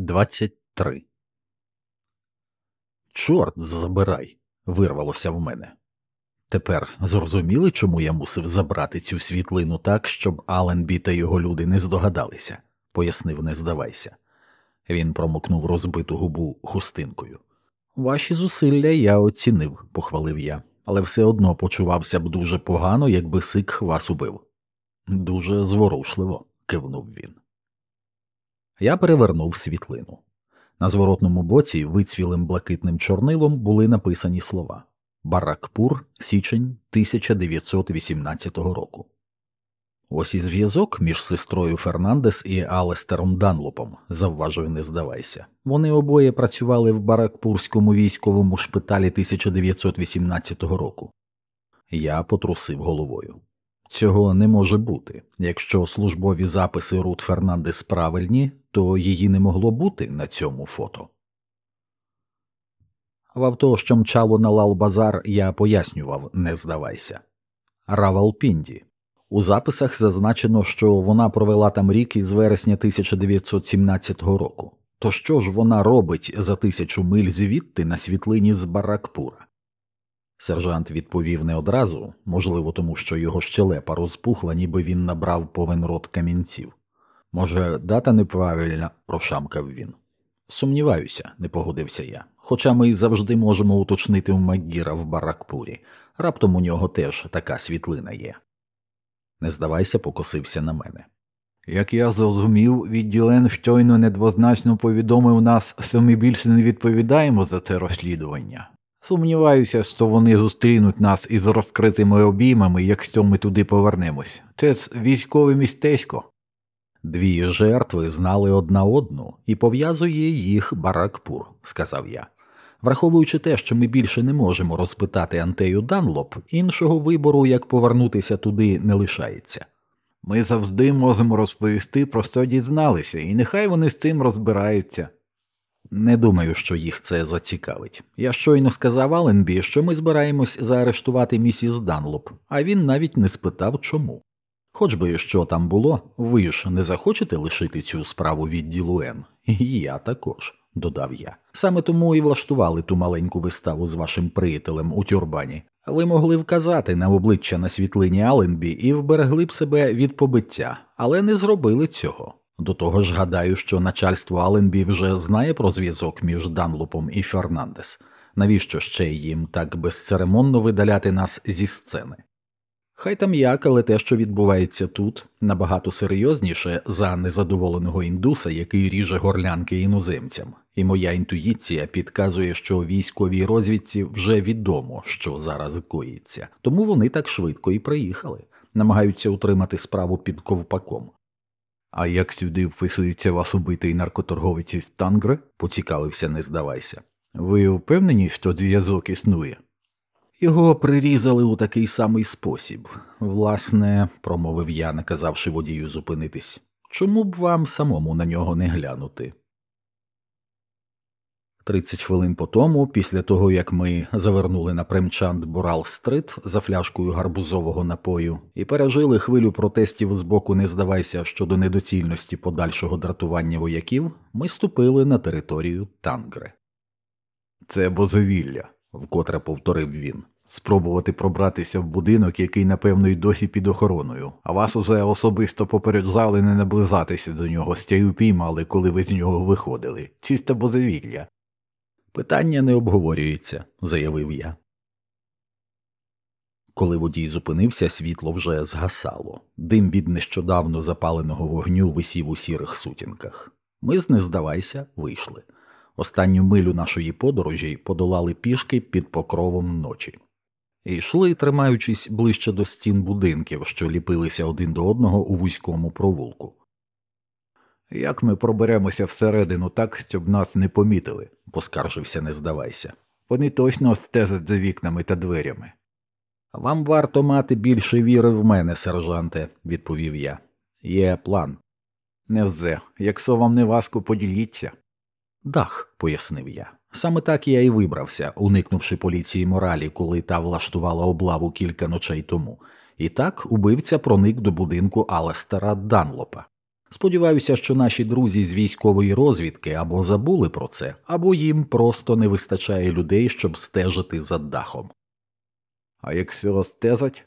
23. Чорт забирай. вирвалося в мене. Тепер зрозуміли, чому я мусив забрати цю світлину так, щоб Аленбі та його люди не здогадалися, пояснив, не здавайся. Він промокнув розбиту губу хустинкою. Ваші зусилля я оцінив, похвалив я, але все одно почувався б дуже погано, якби сик вас убив. Дуже зворушливо, кивнув він. Я перевернув світлину. На зворотному боці вицвілим блакитним чорнилом були написані слова Баракпур, січень 1918 року. Ось і зв'язок між сестрою Фернандес і Алестером Данлопом, завважив, не здавайся. Вони обоє працювали в Баракпурському військовому шпиталі 1918 року. Я потрусив головою. Цього не може бути. Якщо службові записи Рут Фернандес правильні, то її не могло бути на цьому фото. В авто, що мчало на Лал-Базар, я пояснював не здавайся. Равалпінді. У записах зазначено, що вона провела там рік із вересня 1917 року. То що ж вона робить за тисячу миль звідти на світлині з Баракпура? Сержант відповів не одразу, можливо, тому що його щелепа розпухла, ніби він набрав повен рот камінців. Може, дата неправильна, прошамкав він. Сумніваюся, не погодився я. Хоча ми завжди можемо уточнити у Магіра в Баракпурі. Раптом у нього теж така світлина є. Не здавайся, покосився на мене. Як я зрозумів, відділен щойно недвозначно повідомив нас, що ми більше не відповідаємо за це розслідування. Сумніваюся, що вони зустрінуть нас із розкритими обіймами, якщо ми туди повернемось. Це ж військове містечко. Дві жертви знали одна одну і пов'язує їх Баракпур, сказав я. Враховуючи те, що ми більше не можемо розпитати Антею Данлоп, іншого вибору, як повернутися туди, не лишається. Ми завжди можемо розповісти, про що дізналися, і нехай вони з цим розбираються. Не думаю, що їх це зацікавить. Я щойно сказав Аленбі, що ми збираємось заарештувати місіс Данлоп, а він навіть не спитав чому. Хоч би що там було, ви ж не захочете лишити цю справу відділу Н? Я також, додав я. Саме тому і влаштували ту маленьку виставу з вашим приятелем у тюрбані. Ви могли вказати на обличчя на світлині Аленбі і вберегли б себе від побиття, але не зробили цього. До того ж, гадаю, що начальство Аленбі вже знає про зв'язок між Данлопом і Фернандес. Навіщо ще їм так безцеремонно видаляти нас зі сцени? Хай там як, але те, що відбувається тут, набагато серйозніше за незадоволеного індуса, який ріже горлянки іноземцям, і моя інтуїція підказує, що військовій розвідці вже відомо, що зараз коїться, тому вони так швидко і приїхали, намагаються утримати справу під ковпаком. А як сюди вписується вас убитий наркоторговець із Тангри? поцікавився, не здавайся. Ви впевнені, що зв'язок існує? Його прирізали у такий самий спосіб. Власне, промовив я, наказавши водію зупинитись. Чому б вам самому на нього не глянути? Тридцять хвилин по тому, після того як ми завернули на примчант Бурал Стрит за фляжкою гарбузового напою і пережили хвилю протестів з боку не здавайся щодо недоцільності подальшого дратування вояків, ми ступили на територію Тангри. Це бозовілля, вкотре повторив він. Спробувати пробратися в будинок, який, напевно, й досі під охороною, а вас усе особисто попереджали не наблизатися до нього, стяю піймали, коли ви з нього виходили. Чисте бозавілля. Питання не обговорюється, заявив я. Коли водій зупинився, світло вже згасало. Дим від нещодавно запаленого вогню висів у сірих сутінках. Ми з не здавайся, вийшли. Останню милю нашої подорожі подолали пішки під покровом ночі. І йшли, тримаючись ближче до стін будинків, що ліпилися один до одного у вузькому провулку. Як ми проберемося всередину так, щоб нас не помітили, поскаржився, не здавайся. Вони точно стежать за вікнами та дверями. Вам варто мати більше віри в мене, сержанте, відповів я. Є план. Невже, якщо вам не важко, поділіться. Дах, пояснив я. Саме так я і вибрався, уникнувши поліції моралі, коли та влаштувала облаву кілька ночей тому. І так убивця проник до будинку Алестера Данлопа. Сподіваюся, що наші друзі з військової розвідки або забули про це, або їм просто не вистачає людей, щоб стежити за дахом. А якщо розтезать?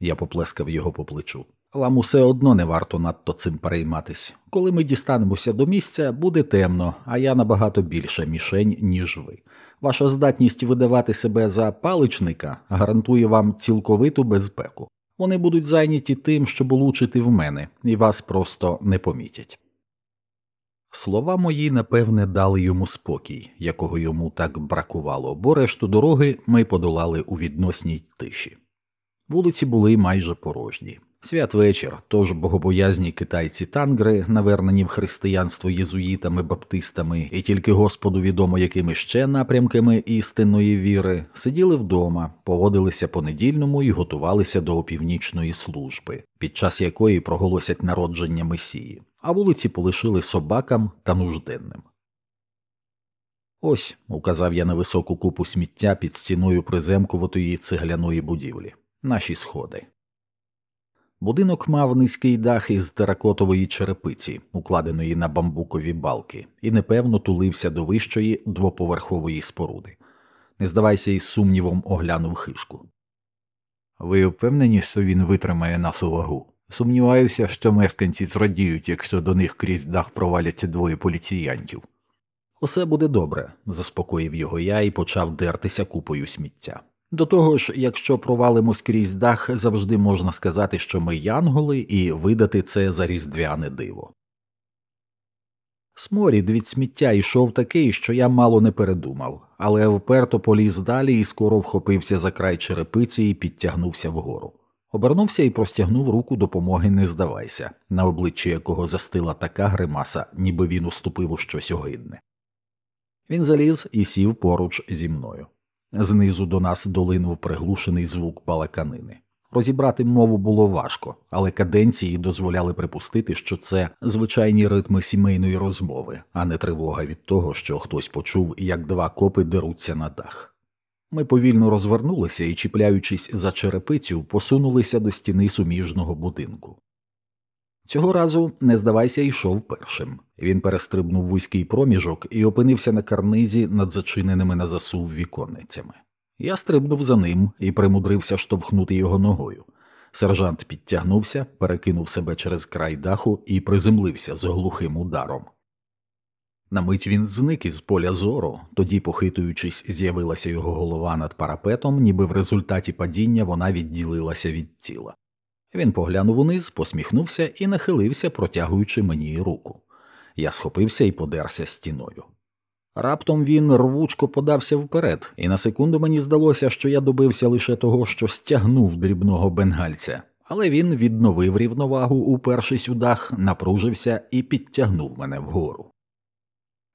Я поплескав його по плечу. Вам усе одно не варто надто цим перейматись. Коли ми дістанемося до місця, буде темно, а я набагато більша мішень, ніж ви. Ваша здатність видавати себе за паличника гарантує вам цілковиту безпеку. Вони будуть зайняті тим, щоб улучити в мене, і вас просто не помітять. Слова мої, напевне, дали йому спокій, якого йому так бракувало, бо решту дороги ми подолали у відносній тиші. Вулиці були майже порожні. Святвечір, тож богобоязні китайці тангри, навернені в християнство єзуїтами, баптистами, і тільки Господу відомо якими ще напрямками істинної віри, сиділи вдома, поводилися по недільному і готувалися до опівнічної служби, під час якої проголосять народження Месії, а вулиці полишили собакам та нужденним. Ось, указав я на високу купу сміття під стіною приземкуватої цегляної будівлі, наші сходи. Будинок мав низький дах із теракотової черепиці, укладеної на бамбукові балки, і непевно тулився до вищої двоповерхової споруди. Не здавайся, із сумнівом оглянув хишку. Ви впевнені, що він витримає нас вагу? Сумніваюся, що мешканці зрадіють, якщо до них крізь дах проваляться двоє поліціянтів. Усе буде добре, заспокоїв його я і почав дертися купою сміття. До того ж, якщо провалимо скрізь дах, завжди можна сказати, що ми янголи, і видати це за різдвяне диво. Сморід від сміття йшов такий, що я мало не передумав, але вперто поліз далі і скоро вхопився за край черепиці і підтягнувся вгору. Обернувся і простягнув руку допомоги, не здавайся, на обличчі якого застила така гримаса, ніби він уступив у щось огидне. Він заліз і сів поруч зі мною. Знизу до нас долинув приглушений звук балаканини. Розібрати мову було важко, але каденції дозволяли припустити, що це звичайні ритми сімейної розмови, а не тривога від того, що хтось почув, як два копи деруться на дах. Ми повільно розвернулися і, чіпляючись за черепицю, посунулися до стіни суміжного будинку. Цього разу, не здавайся, йшов першим. Він перестрибнув вузький проміжок і опинився на карнизі над зачиненими на засув віконницями. Я стрибнув за ним і примудрився штовхнути його ногою. Сержант підтягнувся, перекинув себе через край даху і приземлився з глухим ударом. На мить він зник із поля зору, тоді, похитуючись, з'явилася його голова над парапетом, ніби в результаті падіння вона відділилася від тіла. Він поглянув униз, посміхнувся і нахилився, протягуючи мені руку. Я схопився і подерся стіною. Раптом він рвучко подався вперед, і на секунду мені здалося, що я добився лише того, що стягнув дрібного бенгальця, але він відновив рівновагу, упершись у дах, напружився і підтягнув мене вгору.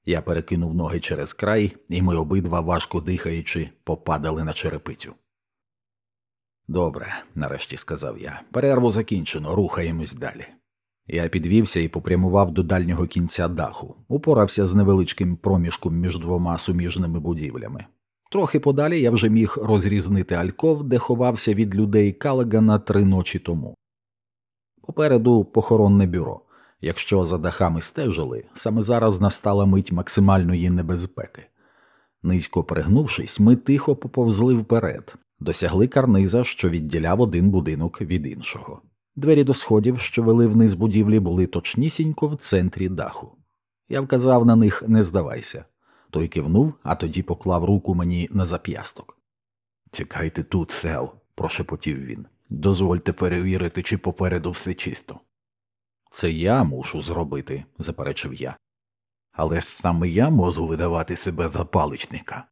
Я перекинув ноги через край, і ми обидва, важко дихаючи, попадали на черепицю. Добре, нарешті сказав я. Перерву закінчено, рухаємось далі. Я підвівся і попрямував до дальнього кінця даху, упорався з невеличким проміжком між двома суміжними будівлями. Трохи подалі я вже міг розрізнити альков, де ховався від людей Калагана три ночі тому. Попереду похоронне бюро. Якщо за дахами стежили, саме зараз настала мить максимальної небезпеки. Низько пригнувшись, ми тихо поповзли вперед, досягли карниза, що відділяв один будинок від іншого. Двері до сходів, що вели вниз будівлі, були точнісінько в центрі даху. Я вказав на них не здавайся. Той кивнув, а тоді поклав руку мені на зап'ясток. Чекайте тут, сел, прошепотів він. Дозвольте перевірити, чи попереду все чисто. Це я мушу зробити, заперечив я. Але саме я можу видавати себе за паличника.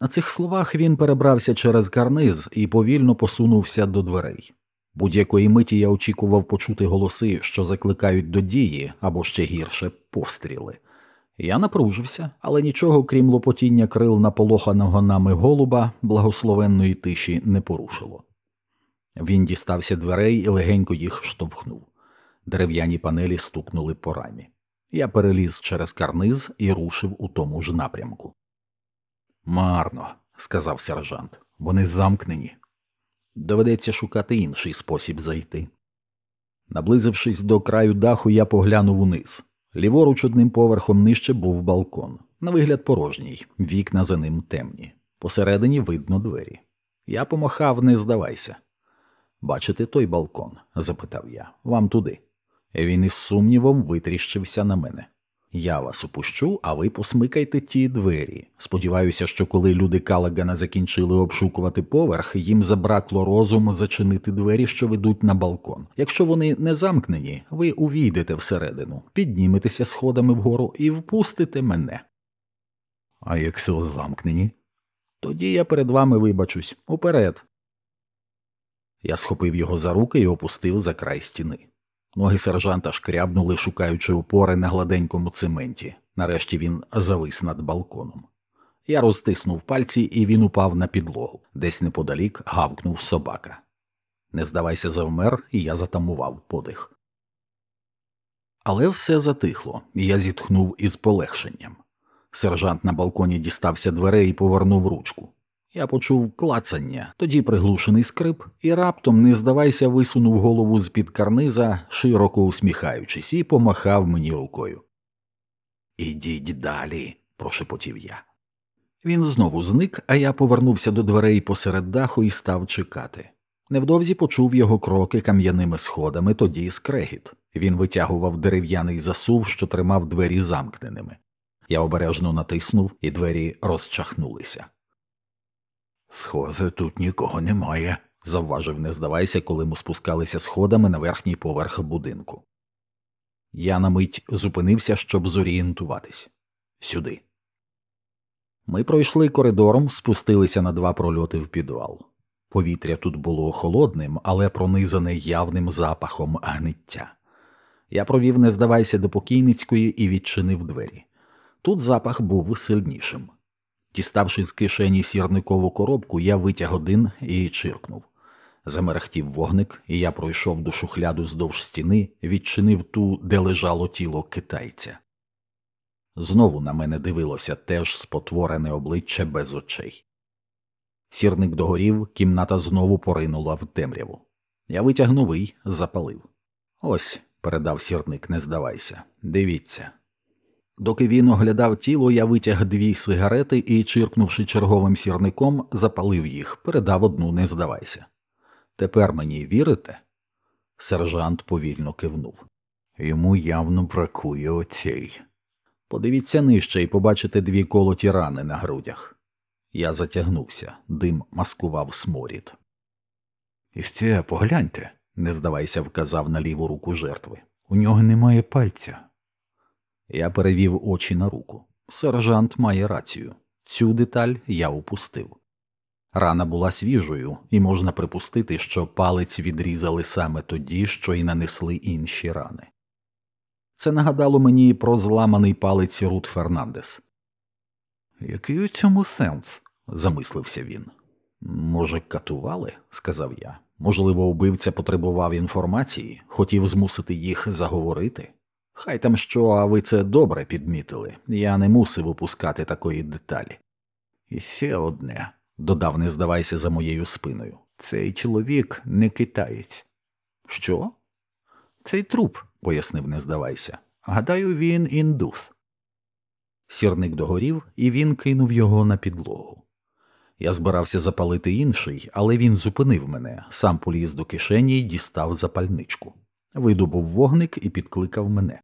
На цих словах він перебрався через карниз і повільно посунувся до дверей. Будь-якої миті я очікував почути голоси, що закликають до дії або ще гірше постріли. Я напружився, але нічого, крім лопотіння крил наполоханого нами голуба, благословенної тиші не порушило. Він дістався дверей і легенько їх штовхнув. Дерев'яні панелі стукнули по рамі. Я переліз через карниз і рушив у тому ж напрямку. Марно, сказав сержант, вони замкнені. Доведеться шукати інший спосіб зайти. Наблизившись до краю даху, я поглянув униз. Ліворуч одним поверхом нижче був балкон. На вигляд порожній, вікна за ним темні. Посередині видно двері. Я помахав, не здавайся. Бачите той балкон? запитав я. Вам туди. Він із сумнівом витріщився на мене. Я вас опущу, а ви посмикайте ті двері. Сподіваюся, що коли люди Калагана закінчили обшукувати поверх, їм забракло розуму зачинити двері, що ведуть на балкон. Якщо вони не замкнені, ви увійдете всередину, підніметеся сходами вгору і впустите мене. А якщо замкнені? Тоді я перед вами вибачусь уперед. Я схопив його за руки і опустив за край стіни. Ноги сержанта шкрябнули, шукаючи опори на гладенькому цементі. Нарешті він завис над балконом. Я розтиснув пальці, і він упав на підлогу. Десь неподалік гавкнув собака. Не здавайся, завмер, і я затамував подих. Але все затихло, і я зітхнув із полегшенням. Сержант на балконі дістався дверей і повернув ручку. Я почув клацання, тоді приглушений скрип, і раптом, не здавайся, висунув голову з під карниза, широко усміхаючись, і помахав мені рукою. Ідіть далі, прошепотів я. Він знову зник, а я повернувся до дверей посеред даху і став чекати. Невдовзі почув його кроки кам'яними сходами, тоді скрегіт. Він витягував дерев'яний засув, що тримав двері замкненими. Я обережно натиснув, і двері розчахнулися. Схоже, тут нікого немає, завважив, не здавайся, коли ми спускалися сходами на верхній поверх будинку. Я на мить зупинився, щоб зорієнтуватись сюди. Ми пройшли коридором, спустилися на два прольоти в підвал. Повітря тут було холодним, але пронизане явним запахом гниття. Я провів, не здавайся, до покійницької і відчинив двері. Тут запах був сильнішим. Діставши з кишені сірникову коробку, я витяг один і чиркнув. Замерехтів вогник, і я пройшов до шухляду здовж стіни, відчинив ту, де лежало тіло китайця. Знову на мене дивилося теж спотворене обличчя без очей. Сірник догорів, кімната знову поринула в темряву. Я витяг новий, запалив. Ось, передав сірник, не здавайся. Дивіться. Доки він оглядав тіло, я витяг дві сигарети і, чиркнувши черговим сірником, запалив їх, передав одну, не здавайся. Тепер мені вірите? Сержант повільно кивнув. Йому явно бракує оцей. Подивіться нижче і побачите дві колоті рани на грудях. Я затягнувся, дим маскував сморід. І ще погляньте, не здавайся, вказав на ліву руку жертви. У нього немає пальця. Я перевів очі на руку. Сержант має рацію. Цю деталь я упустив. Рана була свіжою, і можна припустити, що палець відрізали саме тоді, що й нанесли інші рани. Це нагадало мені про зламаний палець Рут Фернандес. Який у цьому сенс? замислився він. Може, катували? сказав я. Можливо, убивця потребував інформації, хотів змусити їх заговорити. Хай там що, а ви це добре підмітили. Я не мусив опускати такої деталі. І ще одне, додав, не здавайся за моєю спиною. Цей чоловік не китаєць. Що? Цей труп, пояснив, не здавайся. Гадаю, він індус. Сірник догорів, і він кинув його на підлогу. Я збирався запалити інший, але він зупинив мене, сам поліз до кишені й дістав запальничку. Видобув вогник і підкликав мене.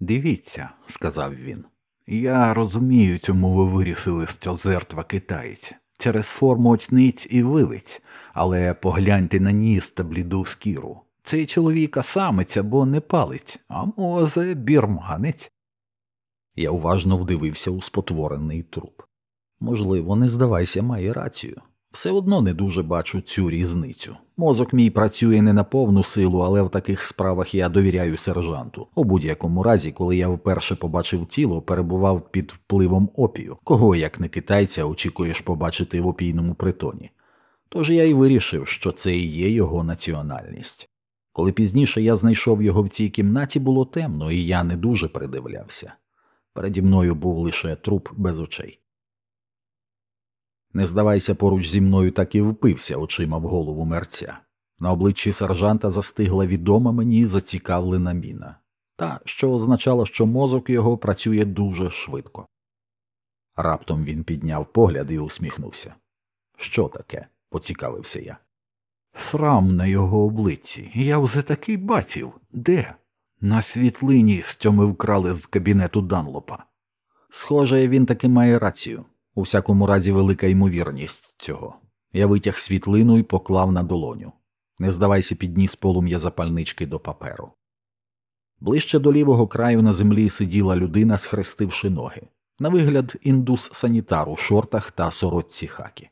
Дивіться, сказав він. Я розумію, чому ви вирішили, що жертва китаєць через форму очниць і вилиць, але погляньте на ніс та бліду скіру. Цей чоловіка самець або не палець, а може, бірманець. Я уважно вдивився у спотворений труп. Можливо, не здавайся, має рацію. Все одно не дуже бачу цю різницю. Мозок мій працює не на повну силу, але в таких справах я довіряю сержанту. У будь-якому разі, коли я вперше побачив тіло, перебував під впливом опію, кого, як не китайця, очікуєш побачити в опійному притоні. Тож я й вирішив, що це і є його національність. Коли пізніше я знайшов його в цій кімнаті, було темно, і я не дуже придивлявся. Переді мною був лише труп без очей. Не здавайся, поруч зі мною так і впився очима в голову мерця. На обличчі сержанта застигла відома мені зацікавлена міна, та що означало, що мозок його працює дуже швидко. Раптом він підняв погляд і усміхнувся. Що таке? поцікавився я. Срам на його обличчі. Я вже такий бачив. Де? На світлині, що ми вкрали з кабінету Данлопа. Схоже, він таки має рацію. У всякому разі, велика ймовірність цього. Я витяг світлину і поклав на долоню. Не здавайся, підніс полум'я запальнички до паперу. Ближче до лівого краю на землі сиділа людина, схрестивши ноги. На вигляд, індус санітар у шортах та сорочці хакі.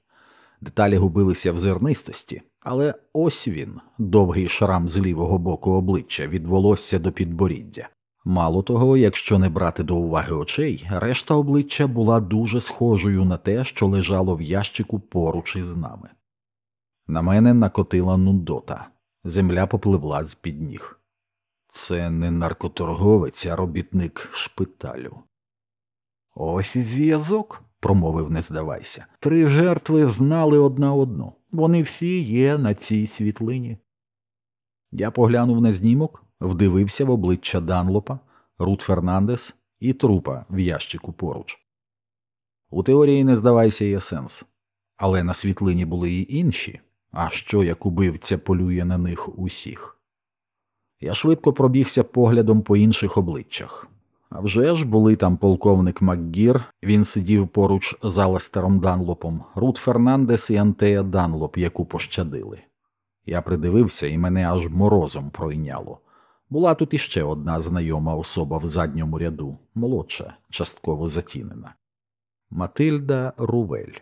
Деталі губилися в зернистості, але ось він, довгий шрам з лівого боку обличчя від волосся до підборіддя. Мало того, якщо не брати до уваги очей, решта обличчя була дуже схожою на те, що лежало в ящику поруч із нами. На мене накотила нудота, земля попливла з під ніг. Це не наркоторговець, а робітник шпиталю. Ось і зв'язок, промовив, не здавайся. Три жертви знали одна одну. Вони всі є на цій світлині. Я поглянув на знімок, вдивився в обличчя Данлопа, Рут Фернандес і трупа в ящику поруч. У теорії не здавайся є сенс, але на світлині були й інші, а що як убивця полює на них усіх. Я швидко пробігся поглядом по інших обличчях. А вже ж були там полковник Макгір, він сидів поруч з Алестером Данлопом, Рут Фернандес і Антея Данлоп, яку пощадили. Я придивився і мене аж морозом пройняло. Була тут іще одна знайома особа в задньому ряду, молодша, частково затінена. Матильда Рувель.